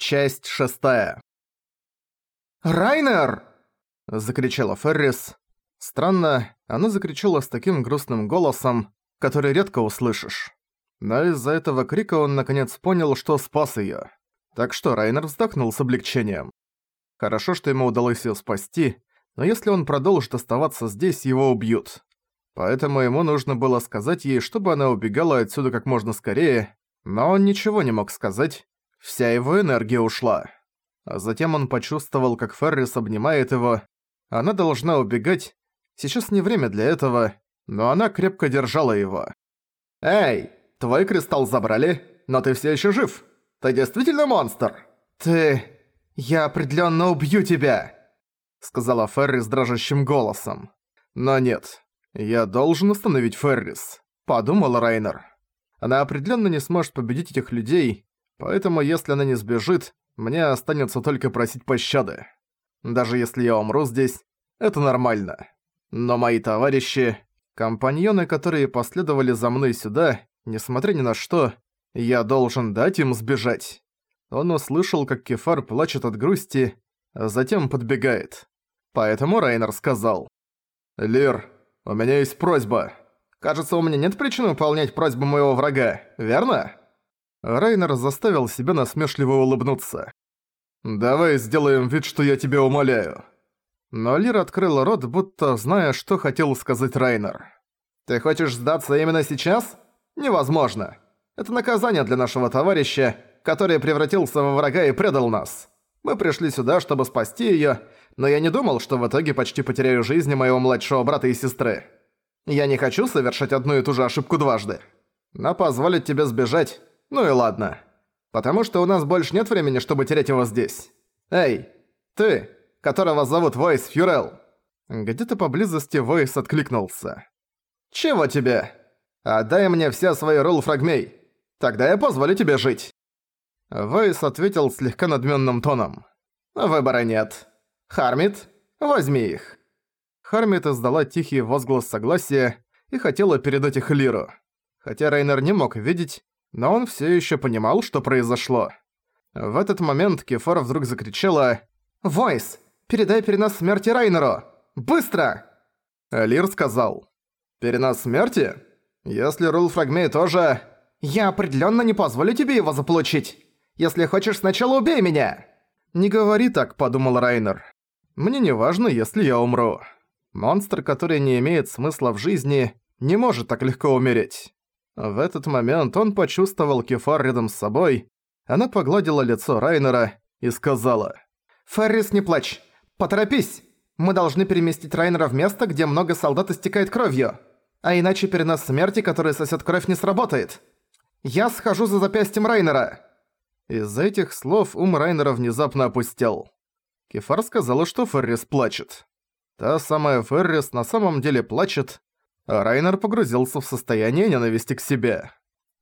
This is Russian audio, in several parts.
Часть шестая. «Райнер!» – закричала Феррис. Странно, она закричала с таким грустным голосом, который редко услышишь. Но из-за этого крика он наконец понял, что спас её. Так что Райнер вздохнул с облегчением. Хорошо, что ему удалось её спасти, но если он продолжит оставаться здесь, его убьют. Поэтому ему нужно было сказать ей, чтобы она убегала отсюда как можно скорее, но он ничего не мог сказать, Вся его энергия ушла. А затем он почувствовал, как Феррис обнимает его. Она должна убегать. Сейчас не время для этого, но она крепко держала его. «Эй, твой кристалл забрали, но ты все еще жив. Ты действительно монстр?» «Ты... я определенно убью тебя!» Сказала Феррис дрожащим голосом. «Но нет, я должен остановить Феррис», — подумал Райнер. Она определенно не сможет победить этих людей, Поэтому если она не сбежит, мне останется только просить пощады. Даже если я умру здесь, это нормально. Но мои товарищи, компаньоны, которые последовали за мной сюда, несмотря ни на что, я должен дать им сбежать. Он услышал, как Кефар плачет от грусти, а затем подбегает. Поэтому Райнер сказал. «Лир, у меня есть просьба. Кажется, у меня нет причин выполнять просьбу моего врага, верно?» Райнер заставил себя насмешливо улыбнуться. «Давай сделаем вид, что я тебя умоляю». Но Лир открыл рот, будто зная, что хотел сказать Райнер. «Ты хочешь сдаться именно сейчас? Невозможно. Это наказание для нашего товарища, который превратился во врага и предал нас. Мы пришли сюда, чтобы спасти её, но я не думал, что в итоге почти потеряю жизни моего младшего брата и сестры. Я не хочу совершать одну и ту же ошибку дважды. Но позволить тебе сбежать ну и ладно. Потому что у нас больше нет времени, чтобы терять его здесь. Эй, ты, которого зовут Войс Фьюрел. Где-то поблизости Войс откликнулся. Чего тебе? Отдай мне все свои рулл-фрагмей. Тогда я позволю тебе жить. Войс ответил слегка надменным тоном. Выбора нет. Хармит, возьми их. Хармит издала тихий возглас согласия и хотела передать их Лиру. Хотя Рейнер не мог видеть, но он все еще понимал, что произошло. В этот момент Кефар вдруг закричала «Войс, передай перенос смерти Райнеру! Быстро!» Лир сказал «Перенос смерти? Если Рул Фрагмей тоже...» «Я определенно не позволю тебе его заполучить! Если хочешь, сначала убей меня!» «Не говори так», — подумал Райнер. «Мне не важно, если я умру. Монстр, который не имеет смысла в жизни, не может так легко умереть. В этот момент он почувствовал кефар рядом с собой. Она погладила лицо Райнера и сказала. «Феррис, не плачь! Поторопись! Мы должны переместить Райнера в место, где много солдат истекает кровью. А иначе перенос смерти, который сосет кровь, не сработает. Я схожу за запястьем Райнера!» Из-за этих слов ум Райнера внезапно опустел. Кефар сказала, что Феррис плачет. Та самая Феррис на самом деле плачет, Райнер погрузился в состояние ненависти к себе.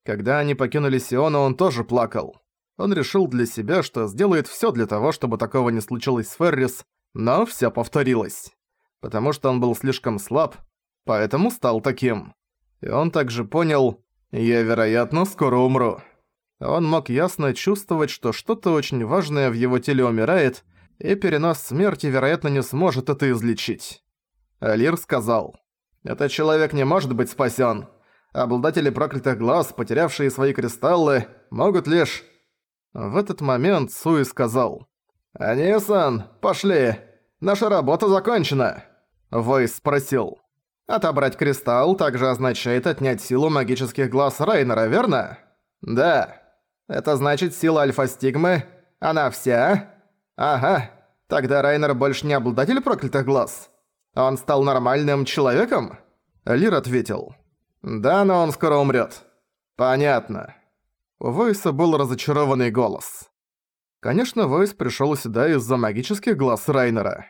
Когда они покинули Сиона, он тоже плакал. Он решил для себя, что сделает всё для того, чтобы такого не случилось с Феррис, но всё повторилось. Потому что он был слишком слаб, поэтому стал таким. И он также понял, я, вероятно, скоро умру. Он мог ясно чувствовать, что что-то очень важное в его теле умирает, и перенос смерти, вероятно, не сможет это излечить. Алир сказал, этот человек не может быть спасен. Обладатели проклятых глаз, потерявшие свои кристаллы, могут лишь... В этот момент Суи сказал. «Анисан, пошли! Наша работа закончена!» Войс спросил. «Отобрать кристалл также означает отнять силу магических глаз Райнера, верно?» «Да. Это значит сила альфа-стигмы? Она вся?» «Ага. Тогда Райнер больше не обладатель проклятых глаз?» Он стал нормальным человеком?» Лир ответил. «Да, но он скоро умрет. «Понятно». У Войса был разочарованный голос. Конечно, Войс пришел сюда из-за магических глаз Райнера.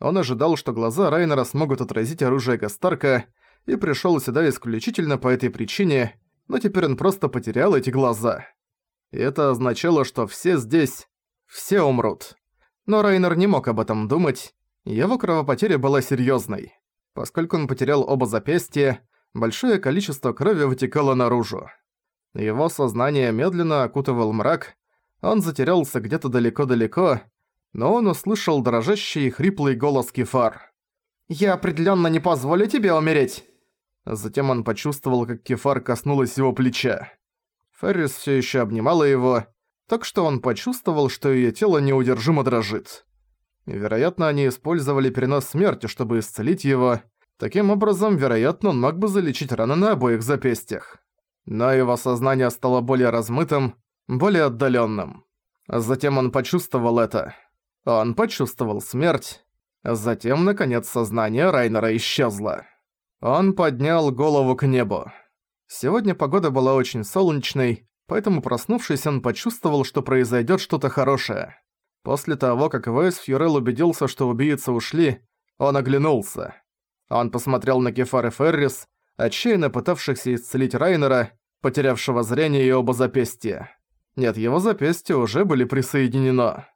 Он ожидал, что глаза Райнера смогут отразить оружие Гастарка, и пришел сюда исключительно по этой причине, но теперь он просто потерял эти глаза. И это означало, что все здесь, все умрут. Но Райнер не мог об этом думать, его кровопотеря была серьёзной. Поскольку он потерял оба запястья, большое количество крови вытекало наружу. Его сознание медленно окутывал мрак, Он затерялся где-то далеко-далеко, но он услышал дрожащий и хриплый голос Кефар. «Я определенно не позволю тебе умереть!» Затем он почувствовал, как Кефар коснулась его плеча. Феррис все еще обнимала его, так что он почувствовал, что ее тело неудержимо дрожит. Вероятно, они использовали перенос смерти, чтобы исцелить его. Таким образом, вероятно, он мог бы залечить раны на обоих запястьях. Но его сознание стало более размытым, более отдаленным. Затем он почувствовал это. Он почувствовал смерть. Затем, наконец, сознание Райнера исчезло. Он поднял голову к небу. Сегодня погода была очень солнечной, поэтому проснувшись, он почувствовал, что произойдет что-то хорошее. После того, как Вейс Фьюрел убедился, что убийцы ушли, он оглянулся. Он посмотрел на Кефар и Феррис, отчаянно пытавшихся исцелить Райнера, потерявшего зрение и оба запястья. Нет, его запястья уже были присоединено.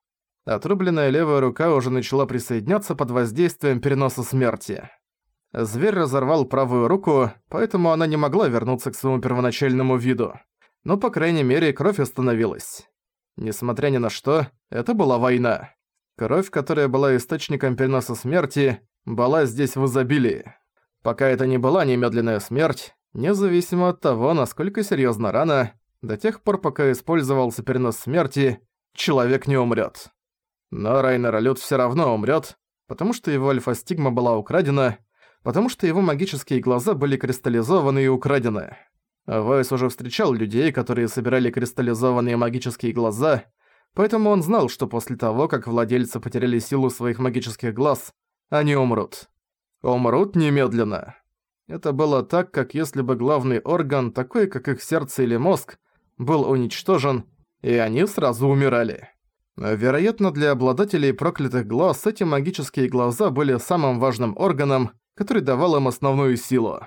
Отрубленная левая рука уже начала присоединяться под воздействием переноса смерти. Зверь разорвал правую руку, поэтому она не могла вернуться к своему первоначальному виду. Но, по крайней мере, кровь остановилась. Несмотря ни на что, это была война. Кровь, которая была источником переноса смерти, была здесь в изобилии. Пока это не была немедленная смерть, независимо от того, насколько серьезна рана, до тех пор, пока использовался перенос смерти, человек не умрет. Но Райнер Алют все равно умрет, потому что его альфа-стигма была украдена, потому что его магические глаза были кристаллизованы и украдены. Вайс уже встречал людей, которые собирали кристаллизованные магические глаза, поэтому он знал, что после того, как владельцы потеряли силу своих магических глаз, они умрут. Умрут немедленно. Это было так, как если бы главный орган, такой как их сердце или мозг, был уничтожен, и они сразу умирали. Вероятно, для обладателей проклятых глаз эти магические глаза были самым важным органом, который давал им основную силу.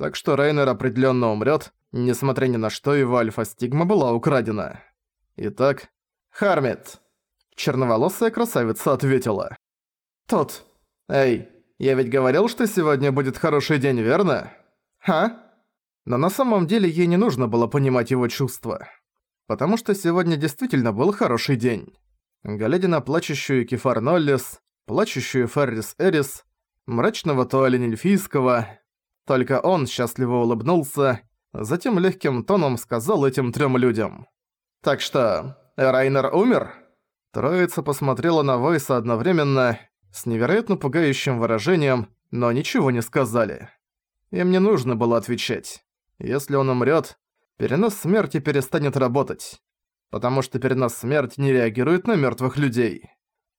Так что Рейнер определенно умрет, несмотря ни на что его альфа-стигма была украдена. Итак, Хармит. Черноволосая красавица ответила. Тот. Эй, я ведь говорил, что сегодня будет хороший день, верно? Ха? Но на самом деле ей не нужно было понимать его чувства. Потому что сегодня действительно был хороший день. Глядя на плачущую Кефар Ноллис, плачущую Феррис Эрис, мрачного Туаля Нельфийского. Только он счастливо улыбнулся, затем легким тоном сказал этим трем людям. «Так что, Райнер умер?» Троица посмотрела на Войса одновременно, с невероятно пугающим выражением, но ничего не сказали. Им не нужно было отвечать. Если он умрет, перенос смерти перестанет работать. Потому что перенос смерти не реагирует на мертвых людей.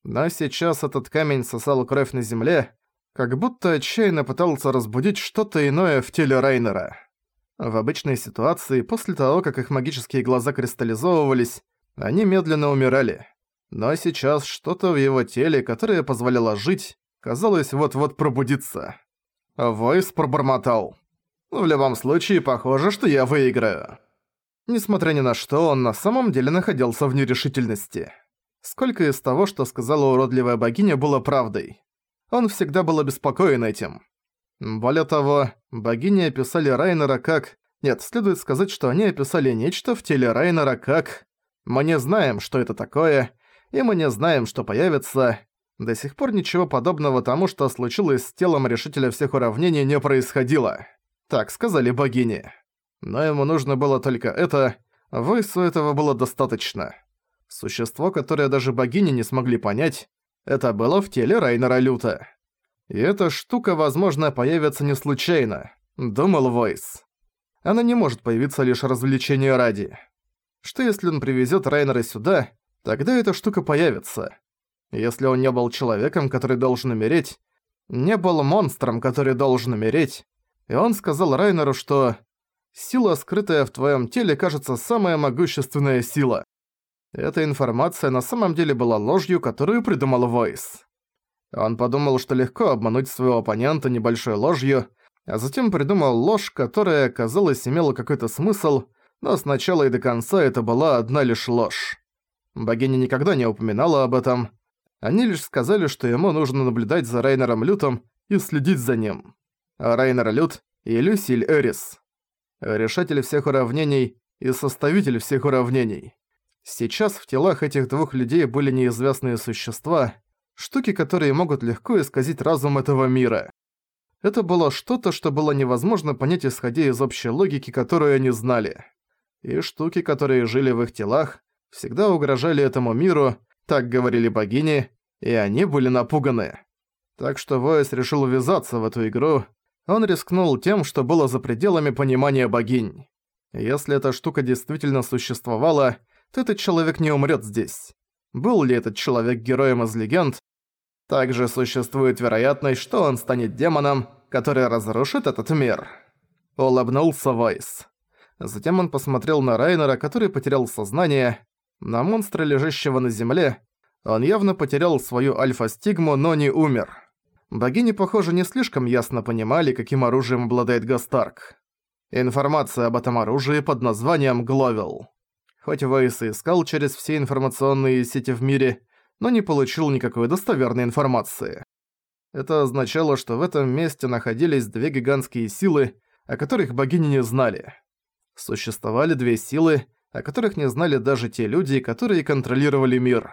Но сейчас этот камень сосал кровь на земле, как будто отчаянно пытался разбудить что-то иное в теле Райнера. В обычной ситуации, после того, как их магические глаза кристаллизовывались, они медленно умирали. Но сейчас что-то в его теле, которое позволяло жить, казалось вот-вот пробудиться. Войс пробормотал. «В любом случае, похоже, что я выиграю». Несмотря ни на что, он на самом деле находился в нерешительности. Сколько из того, что сказала уродливая богиня, было правдой? Он всегда был обеспокоен этим. Более того, богини описали Райнера как... Нет, следует сказать, что они описали нечто в теле Райнера как... Мы не знаем, что это такое, и мы не знаем, что появится. До сих пор ничего подобного тому, что случилось с телом решителя всех уравнений, не происходило. Так сказали богини. Но ему нужно было только это, Войсу этого было достаточно. Существо, которое даже богини не смогли понять, это было в теле Райнера Люта. И эта штука, возможно, появится не случайно, думал Войс. Она не может появиться лишь развлечения ради. Что если он привезет Райнера сюда, тогда эта штука появится. Если он не был человеком, который должен умереть, не был монстром, который должен умереть, и он сказал Райнеру, что «сила, скрытая в твоем теле, кажется самая могущественная сила». Эта информация на самом деле была ложью, которую придумал Войс. Он подумал, что легко обмануть своего оппонента небольшой ложью, а затем придумал ложь, которая, казалось, имела какой-то смысл, но сначала и до конца это была одна лишь ложь. Богиня никогда не упоминала об этом. Они лишь сказали, что ему нужно наблюдать за Райнером Лютом и следить за ним. А Райнер Лют и Люсиль Эрис. Решатель всех уравнений и составитель всех уравнений. Сейчас в телах этих двух людей были неизвестные существа, штуки, которые могут легко исказить разум этого мира. Это было что-то, что было невозможно понять, исходя из общей логики, которую они знали. И штуки, которые жили в их телах, всегда угрожали этому миру, так говорили богини, и они были напуганы. Так что Войс решил ввязаться в эту игру. Он рискнул тем, что было за пределами понимания богинь. Если эта штука действительно существовала, этот человек не умрет здесь. Был ли этот человек героем из легенд? Также существует вероятность, что он станет демоном, который разрушит этот мир. Улыбнулся Войс. Затем он посмотрел на Райнера, который потерял сознание, на монстра, лежащего на земле. Он явно потерял свою альфа-стигму, но не умер. Богини, похоже, не слишком ясно понимали, каким оружием обладает Гастарк. Информация об этом оружии под названием Гловел. Хоть Вейс и искал через все информационные сети в мире, но не получил никакой достоверной информации. Это означало, что в этом месте находились две гигантские силы, о которых богини не знали. Существовали две силы, о которых не знали даже те люди, которые контролировали мир.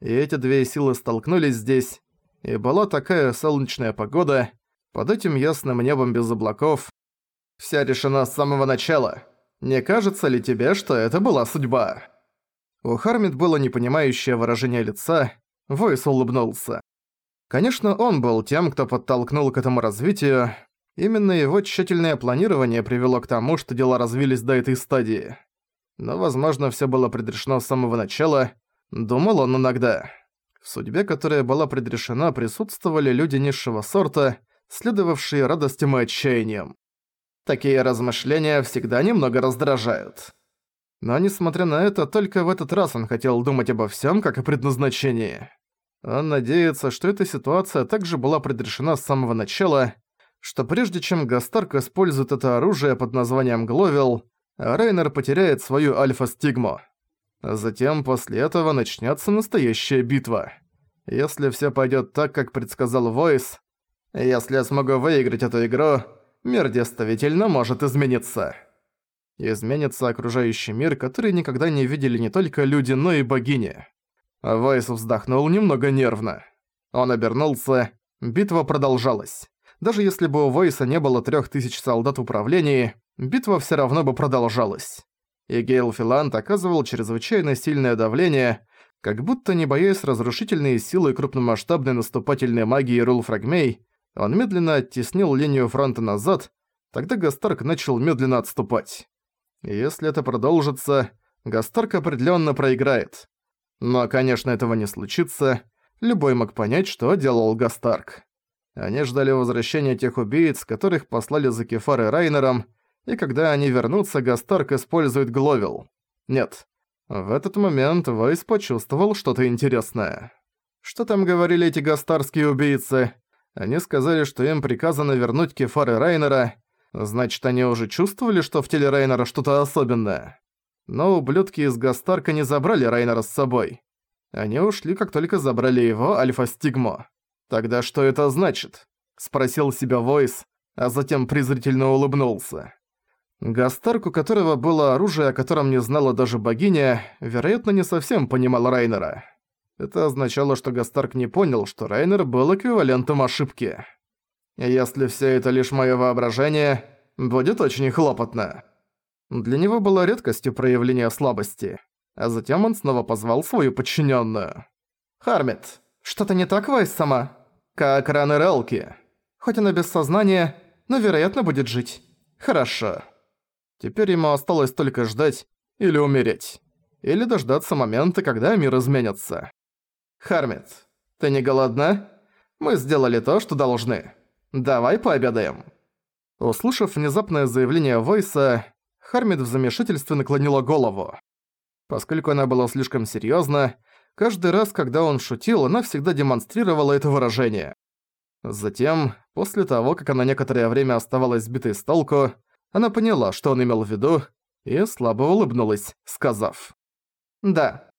И эти две силы столкнулись здесь, и была такая солнечная погода, под этим ясным небом без облаков. Вся решена с самого начала. Не кажется ли тебе, что это была судьба?» У Хармит было непонимающее выражение лица, Войс улыбнулся. Конечно, он был тем, кто подтолкнул к этому развитию. Именно его тщательное планирование привело к тому, что дела развились до этой стадии. Но, возможно, всё было предрешено с самого начала, думал он иногда. В судьбе, которая была предрешена, присутствовали люди низшего сорта, следовавшие радостям и отчаянием. Такие размышления всегда немного раздражают. Но несмотря на это, только в этот раз он хотел думать обо всем, как о предназначении. Он надеется, что эта ситуация также была предрешена с самого начала, что прежде чем Гастарк использует это оружие под названием Гловел, Рейнер потеряет свою альфа-стигму. Затем после этого начнется настоящая битва. Если все пойдет так, как предсказал Войс, если я смогу выиграть эту игру, мир действительно может измениться. Изменится окружающий мир, который никогда не видели не только люди, но и богини. Войс вздохнул немного нервно. Он обернулся. Битва продолжалась. Даже если бы у Войса не было трех тысяч солдат в управлении, битва все равно бы продолжалась. И Гейл Филант оказывал чрезвычайно сильное давление, как будто не боясь разрушительные силы крупномасштабной наступательной магии Рул Фрагмей, он медленно оттеснил линию фронта назад, тогда Гастарк начал медленно отступать. Если это продолжится, Гастарк определенно проиграет. Но, конечно, этого не случится. Любой мог понять, что делал Гастарк. Они ждали возвращения тех убийц, которых послали за Кефар и Райнером, и когда они вернутся, Гастарк использует Гловел. Нет. В этот момент Войс почувствовал что-то интересное. Что там говорили эти гастарские убийцы? Они сказали, что им приказано вернуть Кефар и Райнера. Значит, они уже чувствовали, что в теле Райнера что-то особенное. Но ублюдки из Гастарка не забрали Райнера с собой. Они ушли, как только забрали его Альфа-Стигмо. «Тогда что это значит?» – спросил себя Войс, а затем презрительно улыбнулся. Гастарк, у которого было оружие, о котором не знала даже богиня, вероятно, не совсем понимал Райнера. Это означало, что Гастарк не понял, что Райнер был эквивалентом ошибки. «Если все это лишь мое воображение, будет очень хлопотно». Для него было редкостью проявления слабости. А затем он снова позвал свою подчиненную. «Хармит, что-то не так, Вайс сама? Как раны Релки. Хоть она без сознания, но, вероятно, будет жить. Хорошо». Теперь ему осталось только ждать или умереть. Или дождаться момента, когда мир изменится. «Хармит, ты не голодна? Мы сделали то, что должны. Давай пообедаем». Услышав внезапное заявление Войса, Хармит в замешательстве наклонила голову. Поскольку она была слишком серьёзна, каждый раз, когда он шутил, она всегда демонстрировала это выражение. Затем, после того, как она некоторое время оставалась сбитой с толку, она поняла, что он имел в виду, и слабо улыбнулась, сказав. «Да,